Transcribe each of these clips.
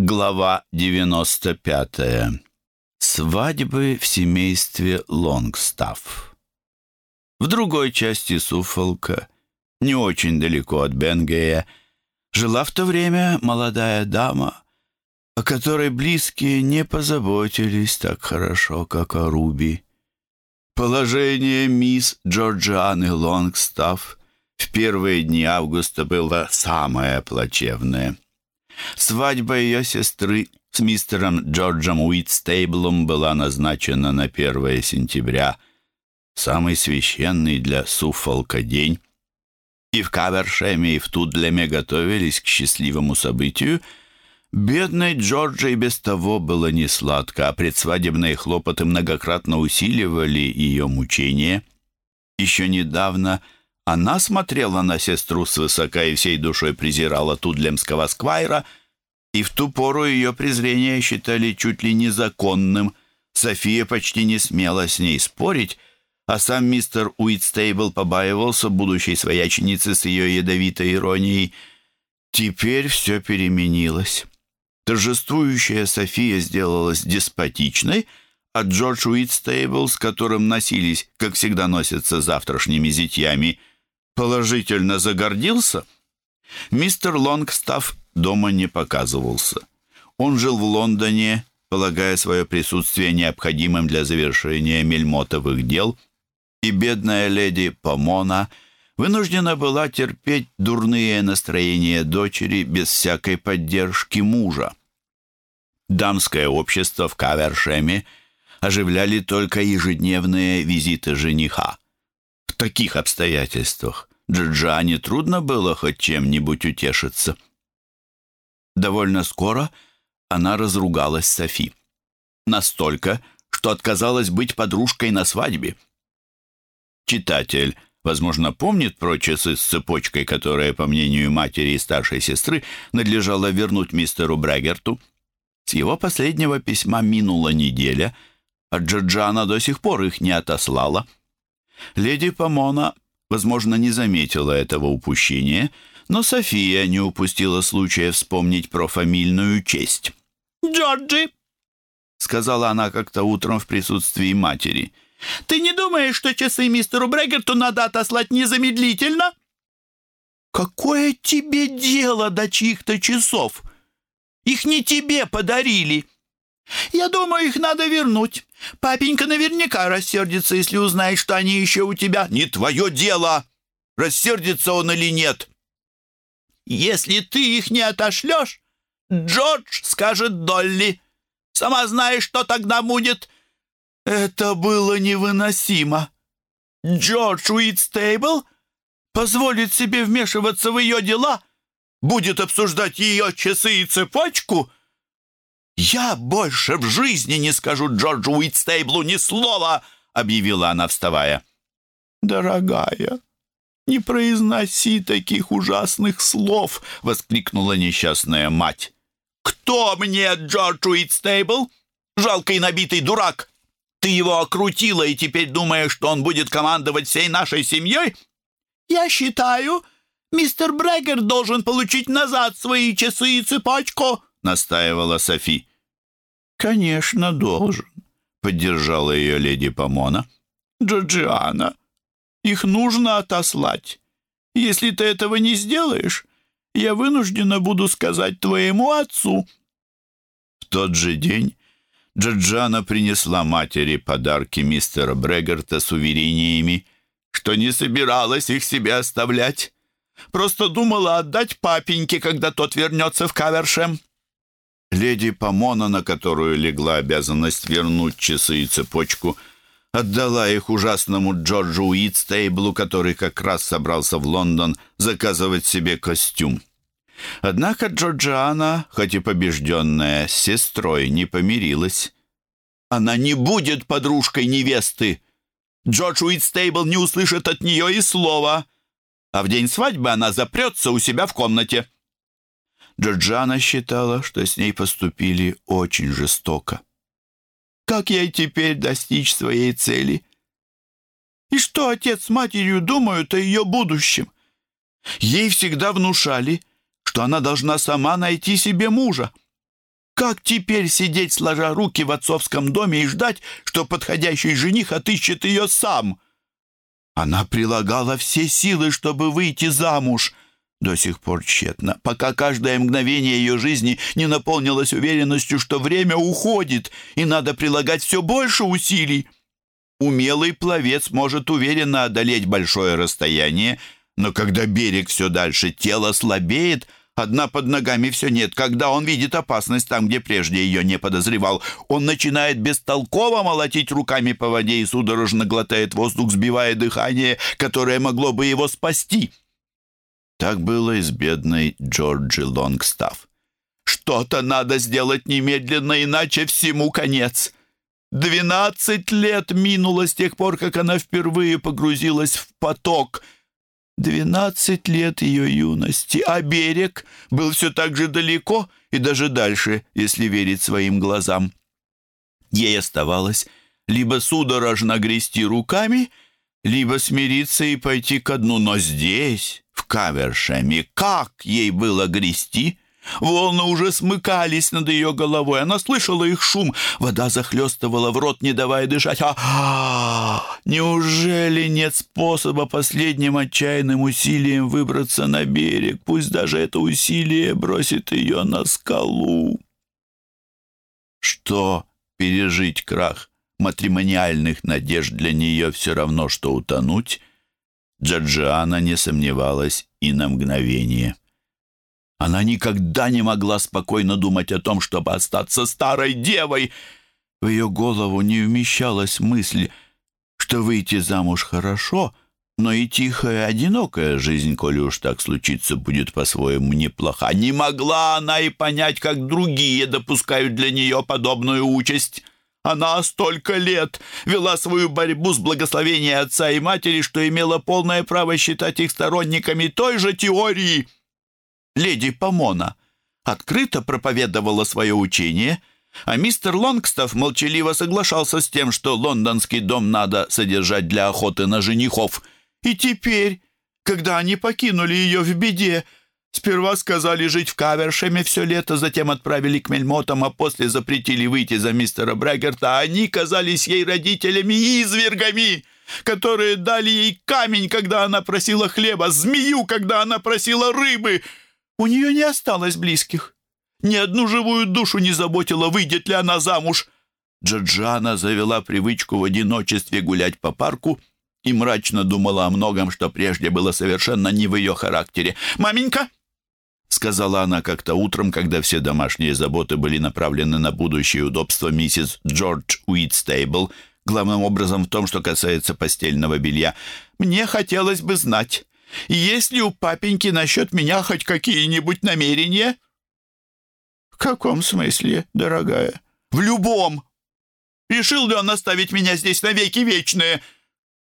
Глава 95. Свадьбы в семействе Лонгстафф. В другой части Суффолка, не очень далеко от Бенгея, жила в то время молодая дама, о которой близкие не позаботились так хорошо, как о Руби. Положение мисс Джорджианы Лонгстафф в первые дни августа было самое плачевное — Свадьба ее сестры с мистером Джорджем Уитстейблом была назначена на 1 сентября, самый священный для Суффолка день. И в Кавершеме, и в Тудлеме готовились к счастливому событию. Бедной Джорджи без того было не сладко, а предсвадебные хлопоты многократно усиливали ее мучения. Еще недавно – она смотрела на сестру свысока и всей душой презирала тудлемского сквайра, и в ту пору ее презрение считали чуть ли незаконным. София почти не смела с ней спорить, а сам мистер Уитстейбл побаивался будущей свояченицы с ее ядовитой иронией. Теперь все переменилось. Торжествующая София сделалась деспотичной, а Джордж Уитстейбл, с которым носились, как всегда носятся завтрашними зятьями, положительно загордился, мистер Лонгстафф дома не показывался. Он жил в Лондоне, полагая свое присутствие необходимым для завершения мельмотовых дел, и бедная леди Помона вынуждена была терпеть дурные настроения дочери без всякой поддержки мужа. Дамское общество в Кавершеме оживляли только ежедневные визиты жениха. В таких обстоятельствах Джорджане трудно было хоть чем-нибудь утешиться. Довольно скоро она разругалась Софи. Настолько, что отказалась быть подружкой на свадьбе. Читатель, возможно, помнит про часы с цепочкой, которые, по мнению матери и старшей сестры, надлежало вернуть мистеру Брэггерту. С его последнего письма минула неделя, а Джорджана до сих пор их не отослала. Леди Помона возможно, не заметила этого упущения, но София не упустила случая вспомнить про фамильную честь. «Джорджи!» — сказала она как-то утром в присутствии матери. «Ты не думаешь, что часы мистеру Брегерту надо отослать незамедлительно?» «Какое тебе дело до чьих-то часов? Их не тебе подарили!» «Я думаю, их надо вернуть. Папенька наверняка рассердится, если узнает, что они еще у тебя». «Не твое дело, рассердится он или нет». «Если ты их не отошлешь, Джордж скажет Долли. Сама знаешь, что тогда будет». Это было невыносимо. Джордж Уитстейбл позволит себе вмешиваться в ее дела, будет обсуждать ее часы и цепочку — «Я больше в жизни не скажу Джорджу Уитстейблу ни слова!» — объявила она, вставая. «Дорогая, не произноси таких ужасных слов!» — воскликнула несчастная мать. «Кто мне Джордж Уитстейбл? Жалкий набитый дурак! Ты его окрутила и теперь думаешь, что он будет командовать всей нашей семьей? Я считаю, мистер Брегер должен получить назад свои часы и цепочку!» — настаивала Софи. «Конечно, должен», — поддержала ее леди Помона. «Джорджиана, их нужно отослать. Если ты этого не сделаешь, я вынуждена буду сказать твоему отцу». В тот же день Джорджана принесла матери подарки мистера Брегерта с уверениями, что не собиралась их себе оставлять. Просто думала отдать папеньке, когда тот вернется в Кавершем. Леди Помона, на которую легла обязанность вернуть часы и цепочку, отдала их ужасному Джорджу Уитстейблу, который как раз собрался в Лондон заказывать себе костюм. Однако Джорджиана, хоть и побежденная, с сестрой не помирилась. Она не будет подружкой невесты. Джордж Уитстейбл не услышит от нее и слова. А в день свадьбы она запрется у себя в комнате. Джорджана считала, что с ней поступили очень жестоко. Как ей теперь достичь своей цели? И что отец с матерью думают о ее будущем? Ей всегда внушали, что она должна сама найти себе мужа. Как теперь сидеть, сложа руки в отцовском доме и ждать, что подходящий жених отыщет ее сам? Она прилагала все силы, чтобы выйти замуж. До сих пор тщетно, пока каждое мгновение ее жизни не наполнилось уверенностью, что время уходит, и надо прилагать все больше усилий. Умелый пловец может уверенно одолеть большое расстояние, но когда берег все дальше, тело слабеет — Одна под ногами все нет. Когда он видит опасность там, где прежде ее не подозревал, он начинает бестолково молотить руками по воде и судорожно глотает воздух, сбивая дыхание, которое могло бы его спасти. Так было и с бедной Джорджи Лонгстафф. Что-то надо сделать немедленно, иначе всему конец. Двенадцать лет минуло с тех пор, как она впервые погрузилась в поток — Двенадцать лет ее юности, а берег был все так же далеко и даже дальше, если верить своим глазам. Ей оставалось либо судорожно грести руками, либо смириться и пойти ко дну. Но здесь, в Кавершеме, как ей было грести? Волны уже смыкались над ее головой. Она слышала их шум. Вода захлестывала в рот, не давая дышать. А, -а, -а неужели нет способа последним отчаянным усилием выбраться на берег? Пусть даже это усилие бросит ее на скалу. Что пережить крах матримониальных надежд для нее все равно, что утонуть? Джорджиана не сомневалась и на мгновение. Она никогда не могла спокойно думать о том, чтобы остаться старой девой. В ее голову не вмещалась мысль, что выйти замуж хорошо, но и тихая, одинокая жизнь, коли уж так случится, будет по-своему неплоха. Не могла она и понять, как другие допускают для нее подобную участь. Она столько лет вела свою борьбу с благословением отца и матери, что имела полное право считать их сторонниками той же теории — леди Помона, открыто проповедовала свое учение, а мистер Лонгстаф молчаливо соглашался с тем, что лондонский дом надо содержать для охоты на женихов. И теперь, когда они покинули ее в беде, Сперва сказали жить в Кавершеме все лето, затем отправили к Мельмотам, а после запретили выйти за мистера Брэггерта. Они казались ей родителями и извергами которые дали ей камень, когда она просила хлеба, змею, когда она просила рыбы, у нее не осталось близких. Ни одну живую душу не заботила, выйдет ли она замуж. Джорджана завела привычку в одиночестве гулять по парку и мрачно думала о многом, что прежде было совершенно не в ее характере. «Маменька!» — сказала она как-то утром, когда все домашние заботы были направлены на будущее удобство миссис Джордж Уитстейбл, главным образом в том, что касается постельного белья. «Мне хотелось бы знать, есть ли у папеньки насчет меня хоть какие-нибудь намерения?» «В каком смысле, дорогая?» «В любом! Решил ли он оставить меня здесь навеки вечные?»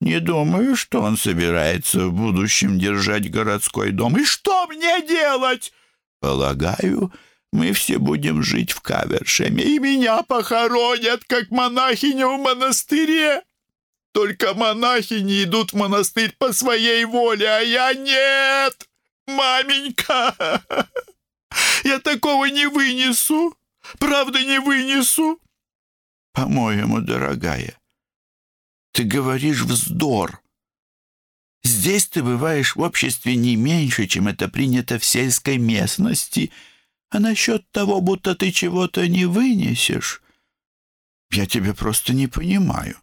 «Не думаю, что он собирается в будущем держать городской дом. И что мне делать?» «Полагаю, мы все будем жить в Кавершеме, и меня похоронят, как монахиню в монастыре!» Только монахи не идут в монастырь по своей воле, а я нет! Маменька! Я такого не вынесу! Правда, не вынесу!» «По-моему, дорогая, ты говоришь вздор. Здесь ты бываешь в обществе не меньше, чем это принято в сельской местности. А насчет того, будто ты чего-то не вынесешь, я тебя просто не понимаю.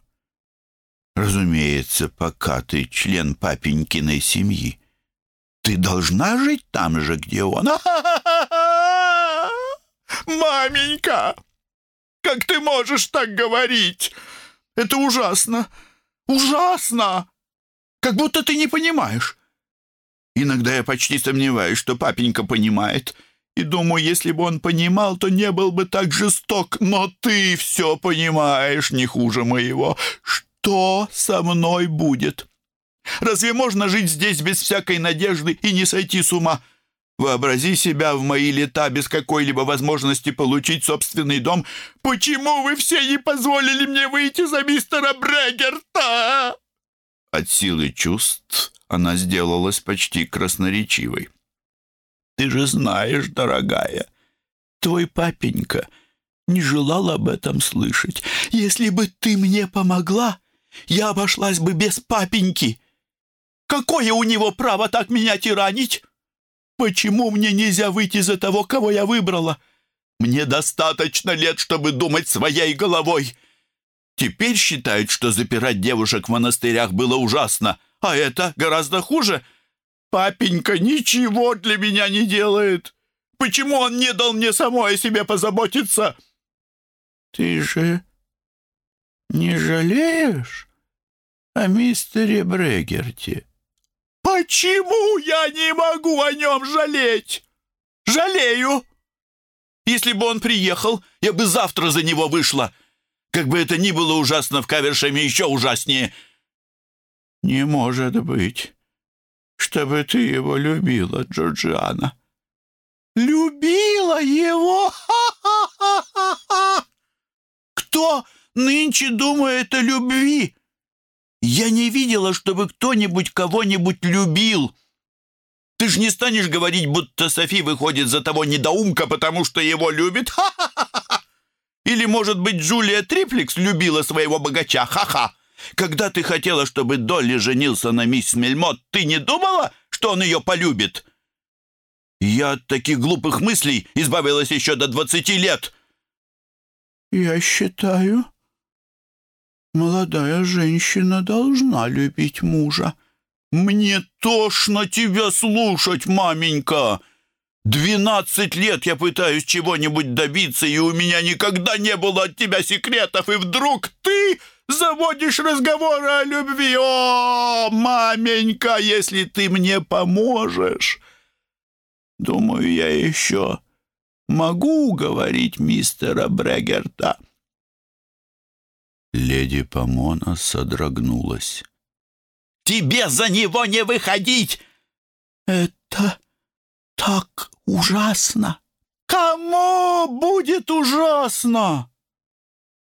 Разумеется, пока ты член папенькиной семьи. Ты должна жить там же, где он. Маменька, как ты можешь так говорить? Это ужасно, ужасно. Как будто ты не понимаешь. Иногда я почти сомневаюсь, что папенька понимает. И думаю, если бы он понимал, то не был бы так жесток. Но ты все понимаешь не хуже моего что со мной будет? Разве можно жить здесь без всякой надежды и не сойти с ума? Вообрази себя в мои лета без какой-либо возможности получить собственный дом. Почему вы все не позволили мне выйти за мистера Брегерта?» От силы чувств она сделалась почти красноречивой. «Ты же знаешь, дорогая, твой папенька не желал об этом слышать. Если бы ты мне помогла, я обошлась бы без папеньки. Какое у него право так меня тиранить? Почему мне нельзя выйти за того, кого я выбрала? Мне достаточно лет, чтобы думать своей головой. Теперь считают, что запирать девушек в монастырях было ужасно, а это гораздо хуже. Папенька ничего для меня не делает. Почему он не дал мне самой о себе позаботиться?» «Ты же не жалеешь о мистере Брегерте?» «Почему я не могу о нем жалеть? Жалею! Если бы он приехал, я бы завтра за него вышла. Как бы это ни было ужасно, в Кавершеме еще ужаснее». «Не может быть, чтобы ты его любила, Джорджиана». «Любила его? Ха-ха-ха-ха-ха!» Кто нынче думает о любви? Я не видела, чтобы кто-нибудь кого-нибудь любил. Ты ж не станешь говорить, будто Софи выходит за того недоумка, потому что его любит? Ха-ха-ха! Или, может быть, Джулия Триплекс любила своего богача? Ха-ха! Когда ты хотела, чтобы Долли женился на мисс Мельмот, ты не думала, что он ее полюбит? Я от таких глупых мыслей избавилась еще до двадцати лет. «Я считаю, молодая женщина должна любить мужа». «Мне тошно тебя слушать, маменька! Двенадцать лет я пытаюсь чего-нибудь добиться, и у меня никогда не было от тебя секретов, и вдруг ты заводишь разговоры о любви! О, маменька, если ты мне поможешь!» «Думаю, я еще могу уговорить мистера Брегерта?» Леди Помона содрогнулась. «Тебе за него не выходить!» «Это так ужасно!» «Кому будет ужасно?»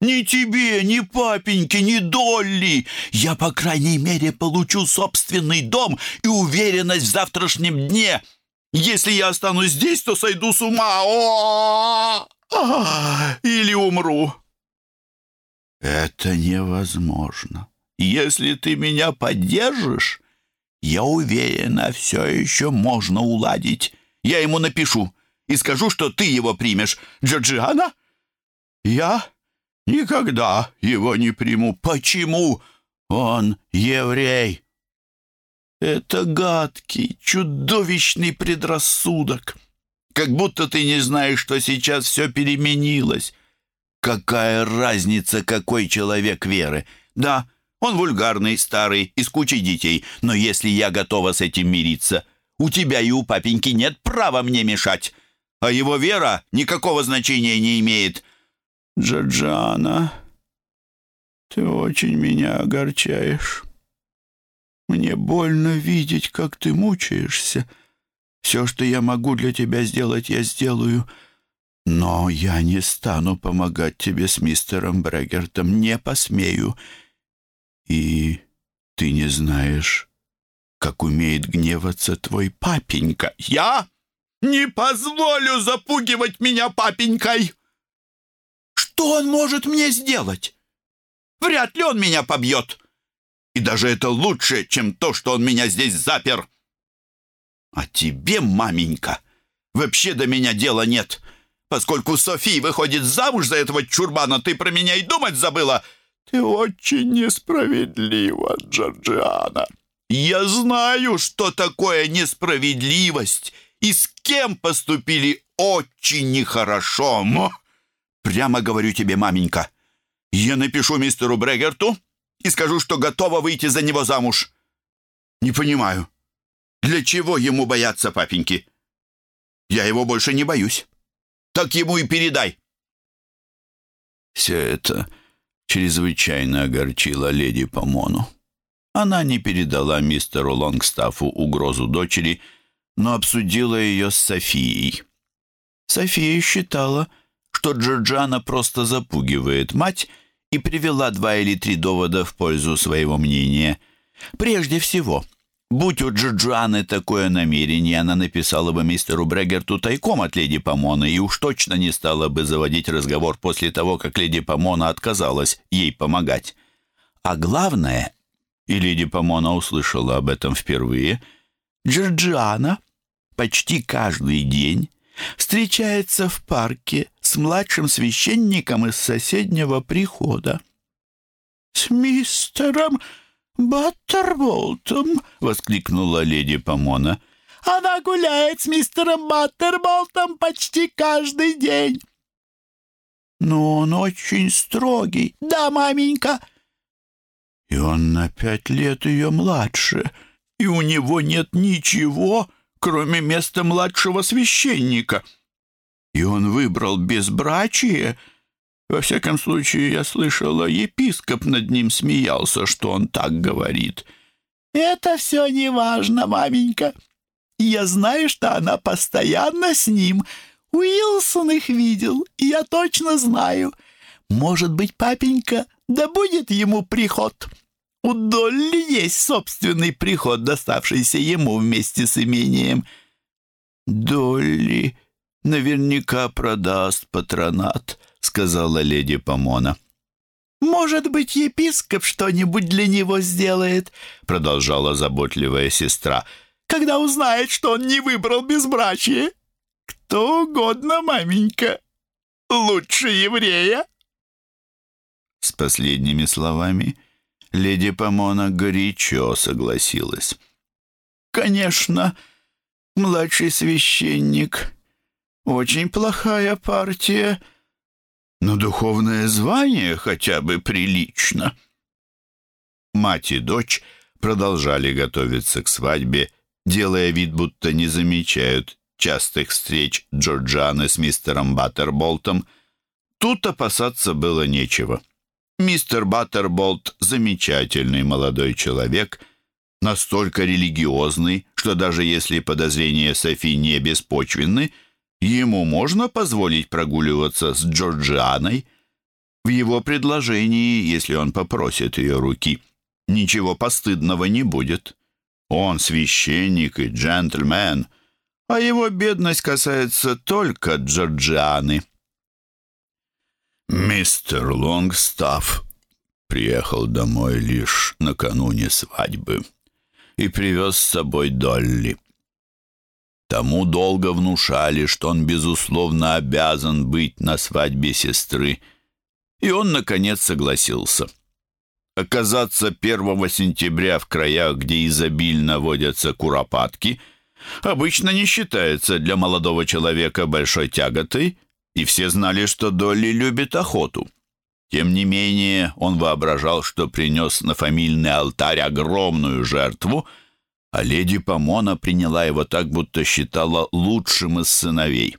«Ни тебе, ни папеньке, ни Долли! Я, по крайней мере, получу собственный дом и уверенность в завтрашнем дне!» Если я останусь здесь, то сойду с ума. О Или умру. Это невозможно. Если ты меня поддержишь, я уверена, все еще можно уладить. Я ему напишу и скажу, что ты его примешь. Джорджиана? Я никогда его не приму. Почему? Он еврей. Это гадкий, чудовищный предрассудок. Как будто ты не знаешь, что сейчас все переменилось. Какая разница, какой человек веры? Да, он вульгарный, старый и с кучей детей, но если я готова с этим мириться, у тебя и у папеньки нет права мне мешать, а его вера никакого значения не имеет. Джорджана, ты очень меня огорчаешь. Мне больно видеть, как ты мучаешься. Все, что я могу для тебя сделать, я сделаю. Но я не стану помогать тебе с мистером Брегертом, не посмею. И ты не знаешь, как умеет гневаться твой папенька. Я не позволю запугивать меня папенькой. Что он может мне сделать? Вряд ли он меня побьет. И даже это лучше, чем то, что он меня здесь запер. А тебе, маменька, вообще до меня дела нет. Поскольку Софи выходит замуж за этого чурбана, ты про меня и думать забыла. Ты очень несправедлива, Джорджиана. Я знаю, что такое несправедливость и с кем поступили очень нехорошо. Прямо говорю тебе, маменька, я напишу мистеру Брегерту, и скажу, что готова выйти за него замуж. Не понимаю, для чего ему бояться папеньки? Я его больше не боюсь. Так ему и передай. Все это чрезвычайно огорчило леди Помону. Она не передала мистеру Лонгстафу угрозу дочери, но обсудила ее с Софией. София считала, что Джорджана просто запугивает мать и привела два или три довода в пользу своего мнения. Прежде всего, Будь у Джорджианы такое намерение, она написала бы мистеру Брегерту тайком от леди Помона и уж точно не стала бы заводить разговор после того, как леди Помона отказалась ей помогать. А главное, и леди Помона услышала об этом впервые, Джорджиана почти каждый день встречается в парке с младшим священником из соседнего прихода. «С мистером Баттерболтом!» — воскликнула леди Помона. «Она гуляет с мистером Баттерболтом почти каждый день!» «Но он очень строгий, да, маменька?» «И он на пять лет ее младше, и у него нет ничего, кроме места младшего священника. И он выбрал безбрачие. Во всяком случае, я слышала, епископ над ним смеялся, что он так говорит. «Это все не важно, маменька. Я знаю, что она постоянно с ним. Уилсон их видел, и я точно знаю. Может быть, папенька, да будет ему приход». У Долли есть собственный приход, доставшийся ему вместе с имением. Долли наверняка продаст патронат, сказала леди Помона. «Может быть, епископ что-нибудь для него сделает», — продолжала заботливая сестра, «когда узнает, что он не выбрал безбрачие. Кто угодно, маменька, лучше еврея». С последними словами леди Помона горячо согласилась. «Конечно, младший священник. Очень плохая партия, но духовное звание хотя бы прилично». Мать и дочь продолжали готовиться к свадьбе, делая вид, будто не замечают частых встреч Джорджаны с мистером Баттерболтом. Тут опасаться было нечего. Мистер Баттерболт — замечательный молодой человек, настолько религиозный, что даже если подозрения Софи не беспочвенны, ему можно позволить прогуливаться с Джорджианой. В его предложении, если он попросит ее руки, ничего постыдного не будет. Он священник и джентльмен, а его бедность касается только Джорджианы. Мистер Лонгстафф приехал домой лишь накануне свадьбы и привез с собой Долли. Тому долго внушали, что он, безусловно, обязан быть на свадьбе сестры, и он, наконец, согласился. Оказаться 1 сентября в краях, где изобильно водятся куропатки, обычно не считается для молодого человека большой тяготой — и все знали, что Долли любит охоту. Тем не менее, он воображал, что принес на фамильный алтарь огромную жертву, а леди Помона приняла его так, будто считала лучшим из сыновей.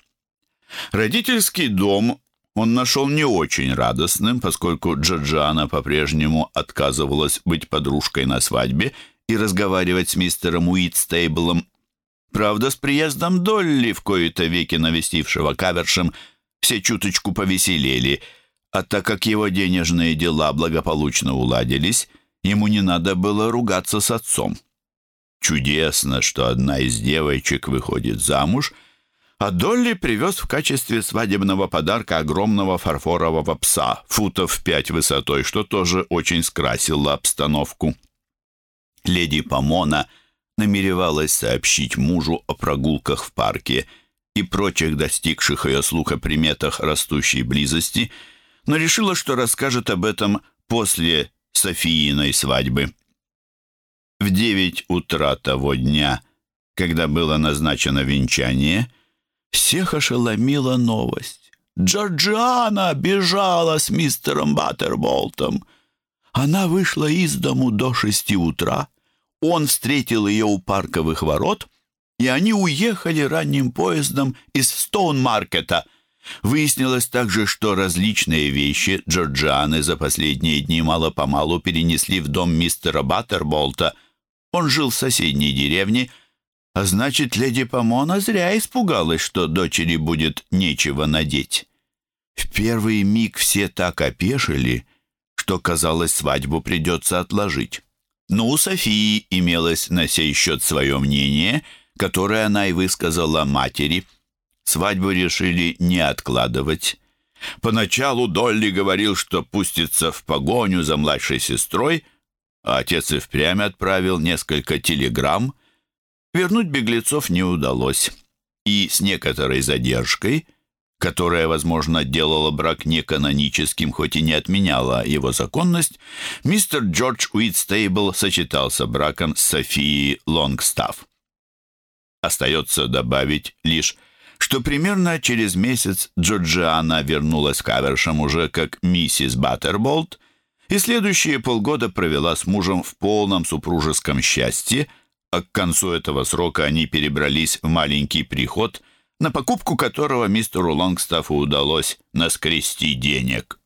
Родительский дом он нашел не очень радостным, поскольку Джорджиана по-прежнему отказывалась быть подружкой на свадьбе и разговаривать с мистером Уитстейблом. Правда, с приездом Долли, в кои-то веки навестившего Кавершем, все чуточку повеселели, а так как его денежные дела благополучно уладились, ему не надо было ругаться с отцом. Чудесно, что одна из девочек выходит замуж, а Долли привез в качестве свадебного подарка огромного фарфорового пса, футов пять высотой, что тоже очень скрасило обстановку. Леди Помона намеревалась сообщить мужу о прогулках в парке – и прочих достигших ее слуха приметах растущей близости, но решила, что расскажет об этом после Софииной свадьбы. В девять утра того дня, когда было назначено венчание, всех ошеломила новость. Джорджиана бежала с мистером Баттерболтом. Она вышла из дому до шести утра. Он встретил ее у парковых ворот — и они уехали ранним поездом из Стоунмаркета. Выяснилось также, что различные вещи Джорджианы за последние дни мало-помалу перенесли в дом мистера Баттерболта. Он жил в соседней деревне, а значит, леди Помона зря испугалась, что дочери будет нечего надеть. В первый миг все так опешили, что, казалось, свадьбу придется отложить. Но у Софии имелось на сей счет свое мнение, которое она и высказала матери. Свадьбу решили не откладывать. Поначалу Долли говорил, что пустится в погоню за младшей сестрой, а отец и впрямь отправил несколько телеграмм. Вернуть беглецов не удалось. И с некоторой задержкой – которая, возможно, делала брак неканоническим, хоть и не отменяла его законность, мистер Джордж Уитстейбл сочетался браком с Софией Лонгстафф. Остается добавить лишь, что примерно через месяц Джорджиана вернулась к Авершам уже как миссис Баттерболт и следующие полгода провела с мужем в полном супружеском счастье, а к концу этого срока они перебрались в маленький приход – на покупку которого мистеру Лонгстаффу удалось наскрести денег.